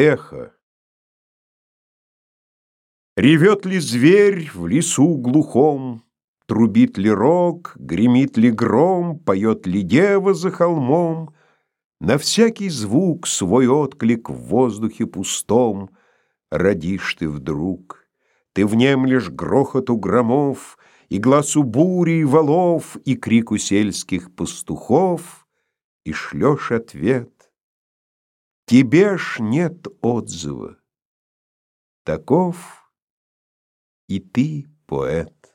Эхо Ревет ли зверь в лесу глухом, Трубит ли рог, гремит ли гром, Поет ли дева за холмом, На всякий звук свой отклик В воздухе пустом Родишь ты вдруг. Ты внемлешь грохоту громов И глазу бури и валов И крику сельских пастухов И шлешь ответ. Тебе ж нет отзыва. Таков и ты поэт.